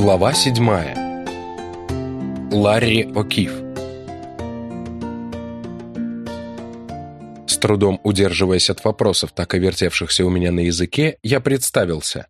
Глава седьмая. Ларри О'Кив. С трудом удерживаясь от вопросов, так и вертевшихся у меня на языке, я представился.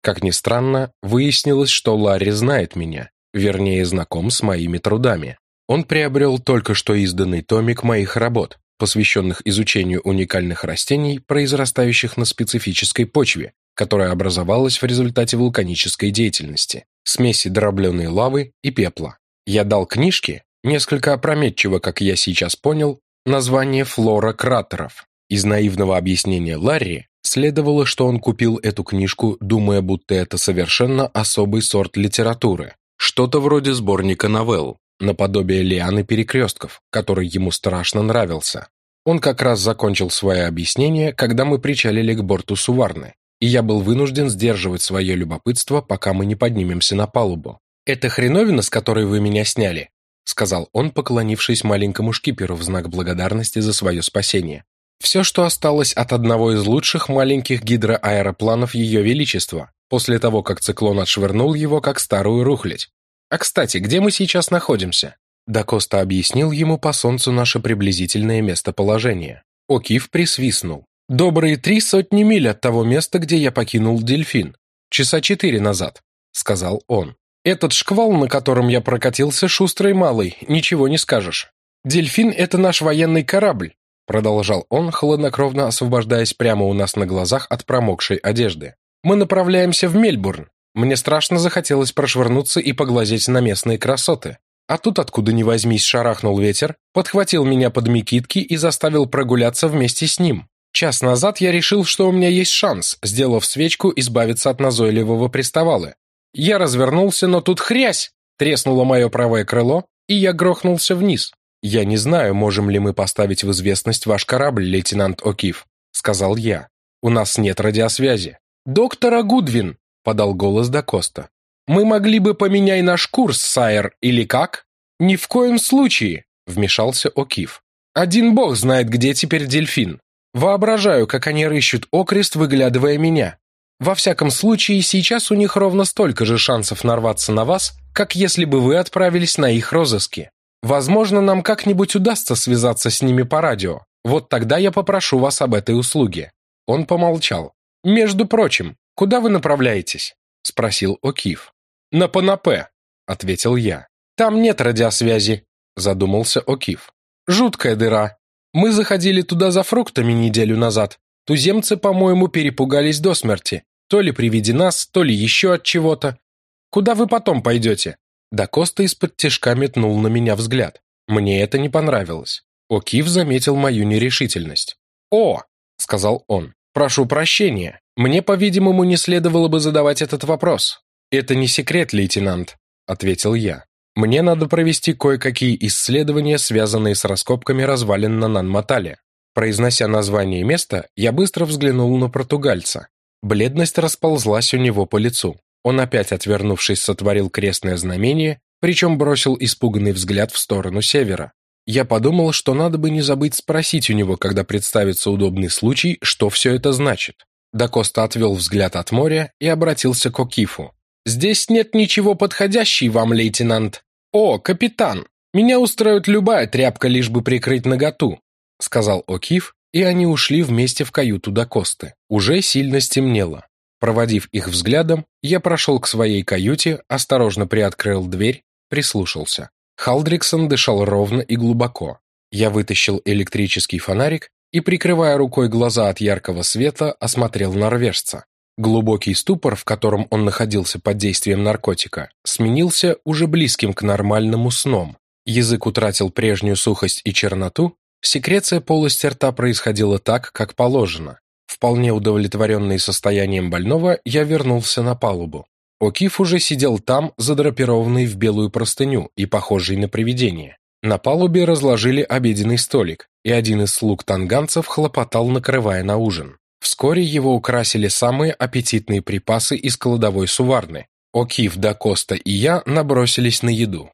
Как ни странно, выяснилось, что Ларри знает меня, вернее, знаком с моими трудами. Он приобрел только что изданный томик моих работ, посвященных изучению уникальных растений, произрастающих на специфической почве, которая образовалась в результате вулканической деятельности смеси дробленой лавы и пепла. Я дал книжке, несколько опрометчиво, как я сейчас понял, название «Флора кратеров». Из наивного объяснения Ларри следовало, что он купил эту книжку, думая, будто это совершенно особый сорт литературы, что-то вроде сборника новелл, наподобие Лианы Перекрестков, который ему страшно нравился. Он как раз закончил свое объяснение, когда мы причалили к борту Суварны, и я был вынужден сдерживать свое любопытство, пока мы не поднимемся на палубу. «Это хреновина, с которой вы меня сняли?» сказал он, поклонившись маленькому шкиперу в знак благодарности за свое спасение. «Все, что осталось от одного из лучших маленьких гидроаэропланов Ее Величества, после того, как циклон отшвырнул его, как старую рухлядь. А, кстати, где мы сейчас находимся?» Дакоста объяснил ему по солнцу наше приблизительное местоположение. Окиф присвистнул. Добрые три сотни миль от того места, где я покинул дельфин. Часа четыре назад, сказал он. Этот шквал, на котором я прокатился, шустрый малый, ничего не скажешь. Дельфин это наш военный корабль, продолжал он, хладнокровно освобождаясь прямо у нас на глазах от промокшей одежды. Мы направляемся в Мельбурн. Мне страшно захотелось прошвырнуться и поглазеть на местные красоты. А тут откуда ни возьмись шарахнул ветер, подхватил меня под микитки и заставил прогуляться вместе с ним. Час назад я решил, что у меня есть шанс, сделав свечку, избавиться от назойливого приставалы. Я развернулся, но тут хрясь! Треснуло мое правое крыло, и я грохнулся вниз. «Я не знаю, можем ли мы поставить в известность ваш корабль, лейтенант О'Кив», — сказал я. «У нас нет радиосвязи». «Доктора Гудвин», — подал голос до Коста. «Мы могли бы поменять наш курс, сайр, или как?» «Ни в коем случае», — вмешался О'Кив. «Один бог знает, где теперь дельфин. Воображаю, как они рыщут окрест, выглядывая меня. Во всяком случае, сейчас у них ровно столько же шансов нарваться на вас, как если бы вы отправились на их розыски. Возможно, нам как-нибудь удастся связаться с ними по радио. Вот тогда я попрошу вас об этой услуге». Он помолчал. «Между прочим, куда вы направляетесь?» – спросил О'Кив. «На Панапе», – ответил я. «Там нет радиосвязи», – задумался О'Кив. «Жуткая дыра. Мы заходили туда за фруктами неделю назад. Туземцы, по-моему, перепугались до смерти. То ли при виде нас, то ли еще от чего-то. Куда вы потом пойдете?» Да Коста из-под тяжка метнул на меня взгляд. Мне это не понравилось. О'Кив заметил мою нерешительность. «О!» — сказал он. «Прошу прощения. Мне, по-видимому, не следовало бы задавать этот вопрос». «Это не секрет, лейтенант», — ответил я. Мне надо провести кое-какие исследования, связанные с раскопками развалин на Нанматале. Произнося название места, я быстро взглянул на португальца. Бледность расползлась у него по лицу. Он опять, отвернувшись, сотворил крестное знамение, причем бросил испуганный взгляд в сторону севера. Я подумал, что надо бы не забыть спросить у него, когда представится удобный случай, что все это значит. Дакоста отвел взгляд от моря и обратился к Окифу. «Здесь нет ничего подходящей вам, лейтенант. «О, капитан, меня устроит любая тряпка, лишь бы прикрыть наготу», сказал О'Кив, и они ушли вместе в каюту до Косты. Уже сильно стемнело. Проводив их взглядом, я прошел к своей каюте, осторожно приоткрыл дверь, прислушался. Халдриксон дышал ровно и глубоко. Я вытащил электрический фонарик и, прикрывая рукой глаза от яркого света, осмотрел норвежца. Глубокий ступор, в котором он находился под действием наркотика, сменился уже близким к нормальному сном. Язык утратил прежнюю сухость и черноту, секреция полости рта происходила так, как положено. Вполне удовлетворенный состоянием больного, я вернулся на палубу. Окиф уже сидел там, задрапированный в белую простыню и похожий на привидение. На палубе разложили обеденный столик, и один из слуг танганцев хлопотал, накрывая на ужин. Вскоре его украсили самые аппетитные припасы из кладовой суварны. Окив, да Коста и я набросились на еду.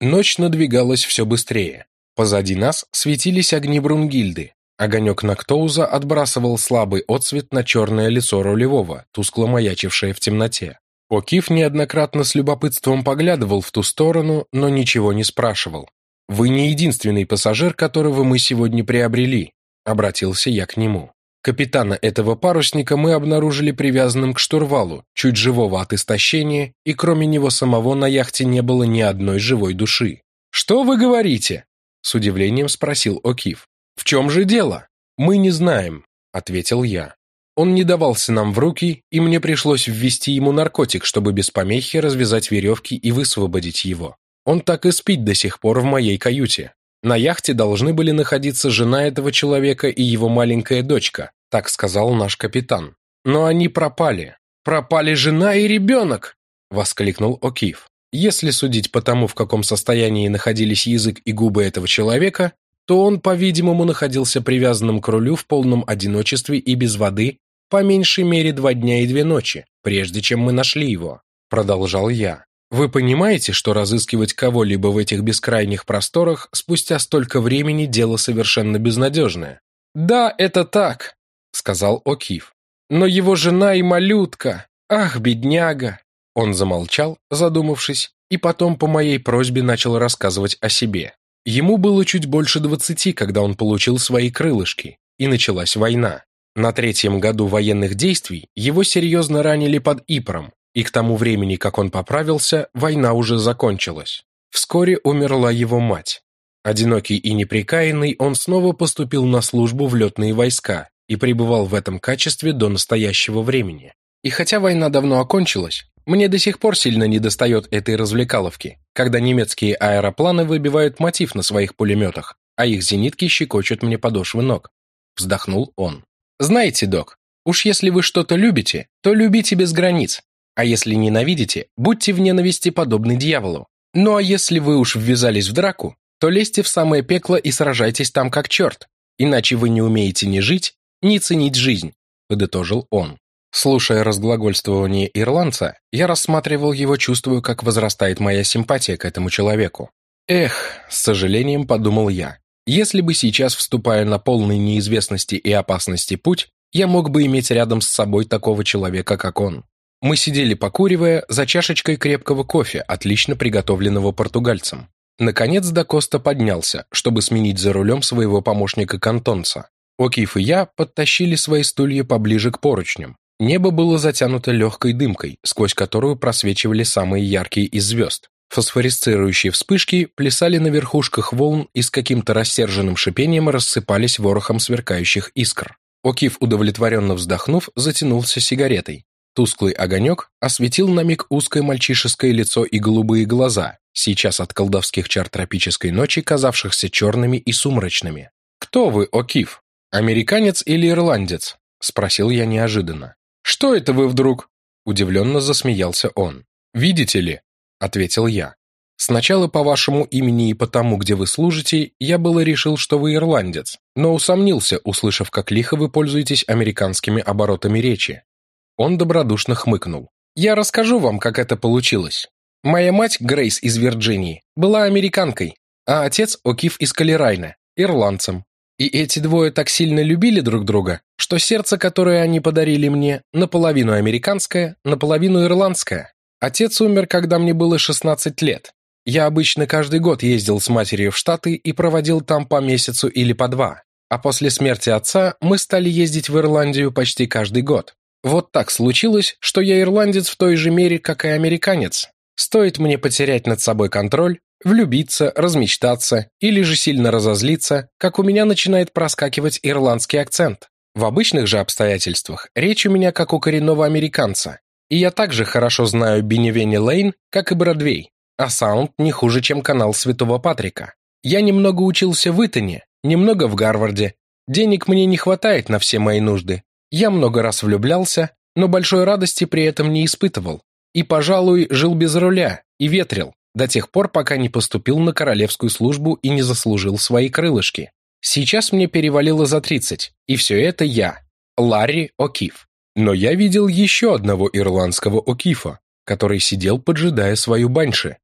Ночь надвигалась все быстрее. Позади нас светились огни Брунгильды. Огонек Нактоуза отбрасывал слабый отсвет на черное лицо рулевого, тускло маячившее в темноте. Окиф неоднократно с любопытством поглядывал в ту сторону, но ничего не спрашивал. «Вы не единственный пассажир, которого мы сегодня приобрели», — обратился я к нему. Капитана этого парусника мы обнаружили привязанным к штурвалу, чуть живого от истощения, и кроме него самого на яхте не было ни одной живой души. «Что вы говорите?» — с удивлением спросил Окиф. «В чем же дело?» «Мы не знаем», — ответил я. Он не давался нам в руки, и мне пришлось ввести ему наркотик, чтобы без помехи развязать веревки и высвободить его. Он так и спит до сих пор в моей каюте. На яхте должны были находиться жена этого человека и его маленькая дочка, так сказал наш капитан. Но они пропали. Пропали жена и ребенок! воскликнул О'Кив. Если судить по тому, в каком состоянии находились язык и губы этого человека, то он, по-видимому, находился привязанным к рулю в полном одиночестве и без воды по меньшей мере два дня и две ночи, прежде чем мы нашли его», — продолжал я. «Вы понимаете, что разыскивать кого-либо в этих бескрайних просторах спустя столько времени дело совершенно безнадежное?» «Да, это так», — сказал Окиф. «Но его жена и малютка! Ах, бедняга!» Он замолчал, задумавшись, и потом по моей просьбе начал рассказывать о себе. Ему было чуть больше двадцати, когда он получил свои крылышки, и началась война. На третьем году военных действий его серьезно ранили под Ипром, и к тому времени, как он поправился, война уже закончилась. Вскоре умерла его мать. Одинокий и неприкаянный, он снова поступил на службу в летные войска и пребывал в этом качестве до настоящего времени. И хотя война давно окончилась, мне до сих пор сильно недостает этой развлекаловки, когда немецкие аэропланы выбивают мотив на своих пулеметах, а их зенитки щекочут мне подошвы ног. Вздохнул он. Знаете, док, уж если вы что-то любите, то любите без границ, а если ненавидите, будьте в ненависти подобны дьяволу. Ну а если вы уж ввязались в драку, то лезьте в самое пекло и сражайтесь там как черт, иначе вы не умеете ни жить, ни ценить жизнь», — подытожил он. Слушая разглагольствование ирландца, я рассматривал его, чувствуя, как возрастает моя симпатия к этому человеку. «Эх», — с сожалением подумал я, если бы сейчас, вступая на полной неизвестности и опасности путь, я мог бы иметь рядом с собой такого человека, как он. Мы сидели покуривая за чашечкой крепкого кофе, отлично приготовленного португальцем. Наконец Дакоста поднялся, чтобы сменить за рулем своего помощника Кантонца. Окиф и я подтащили свои стулья поближе к поручням. Небо было затянуто легкой дымкой, сквозь которую просвечивали самые яркие из звезд. Фосфорисцирующие вспышки плясали на верхушках волн и с каким-то рассерженным шипением рассыпались ворохом сверкающих искр. Окиф, удовлетворенно вздохнув, затянулся сигаретой. Тусклый огонек осветил на миг узкое мальчишеское лицо и голубые глаза, сейчас от колдовских чар тропической ночи, казавшихся черными и сумрачными. «Кто вы, Окиф? Американец или ирландец?» – спросил я неожиданно. «Что это вы вдруг?» – удивленно засмеялся он. «Видите ли, — ответил я. «Сначала по вашему имени и по тому, где вы служите, я было решил, что вы ирландец, но усомнился, услышав, как лихо вы пользуетесь американскими оборотами речи». Он добродушно хмыкнул. «Я расскажу вам, как это получилось. Моя мать, Грейс из Вирджинии, была американкой, а отец Окиф из Калерайна, ирландцем. И эти двое так сильно любили друг друга, что сердце, которое они подарили мне, наполовину американское, наполовину ирландское. Отец умер, когда мне было 16 лет. Я обычно каждый год ездил с матерью в Штаты и проводил там по месяцу или по два. А после смерти отца мы стали ездить в Ирландию почти каждый год. Вот так случилось, что я ирландец в той же мере, как и американец. Стоит мне потерять над собой контроль, влюбиться, размечтаться или же сильно разозлиться, как у меня начинает проскакивать ирландский акцент. В обычных же обстоятельствах речь у меня как у коренного американца, и я также хорошо знаю Беневени Лейн, как и Бродвей, а саунд не хуже, чем канал Святого Патрика. Я немного учился в Итоне, немного в Гарварде. Денег мне не хватает на все мои нужды. Я много раз влюблялся, но большой радости при этом не испытывал. И, пожалуй, жил без руля и ветрил, до тех пор, пока не поступил на королевскую службу и не заслужил свои крылышки. Сейчас мне перевалило за тридцать, и все это я, Ларри О'Кив. Но я видел еще одного ирландского Окифа, который сидел, поджидая свою банши.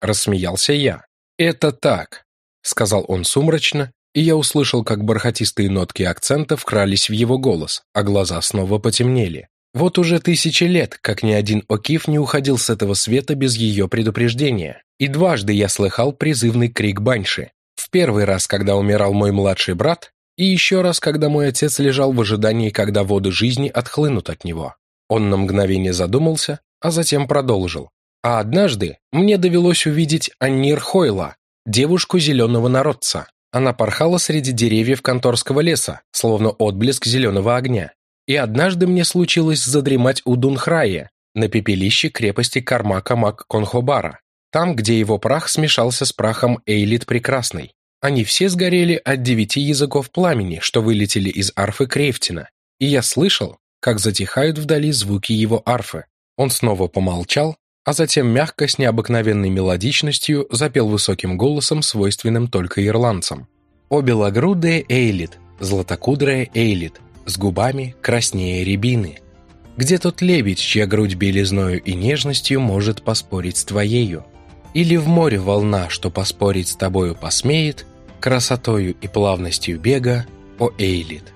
Рассмеялся я. «Это так», — сказал он сумрачно, и я услышал, как бархатистые нотки акцента вкрались в его голос, а глаза снова потемнели. Вот уже тысячи лет, как ни один Окиф не уходил с этого света без ее предупреждения. И дважды я слыхал призывный крик Банши. В первый раз, когда умирал мой младший брат, и еще раз, когда мой отец лежал в ожидании, когда воды жизни отхлынут от него. Он на мгновение задумался, а затем продолжил. А однажды мне довелось увидеть Аннир Хойла, девушку зеленого народца. Она порхала среди деревьев конторского леса, словно отблеск зеленого огня. И однажды мне случилось задремать у Дунхрае, на пепелище крепости Кармака Мак-Конхобара, там, где его прах смешался с прахом Эйлит Прекрасной. Они все сгорели от девяти языков пламени, что вылетели из арфы Крейфтина, и я слышал, как затихают вдали звуки его арфы. Он снова помолчал, а затем мягко, с необыкновенной мелодичностью, запел высоким голосом, свойственным только ирландцам. «О белогрудая Эйлит, златокудрая Эйлит, с губами краснее рябины. Где тот лебедь, чья грудь белизною и нежностью может поспорить с твоею? Или в море волна, что поспорить с тобою посмеет, красотою и плавностью бега, о Эйлит?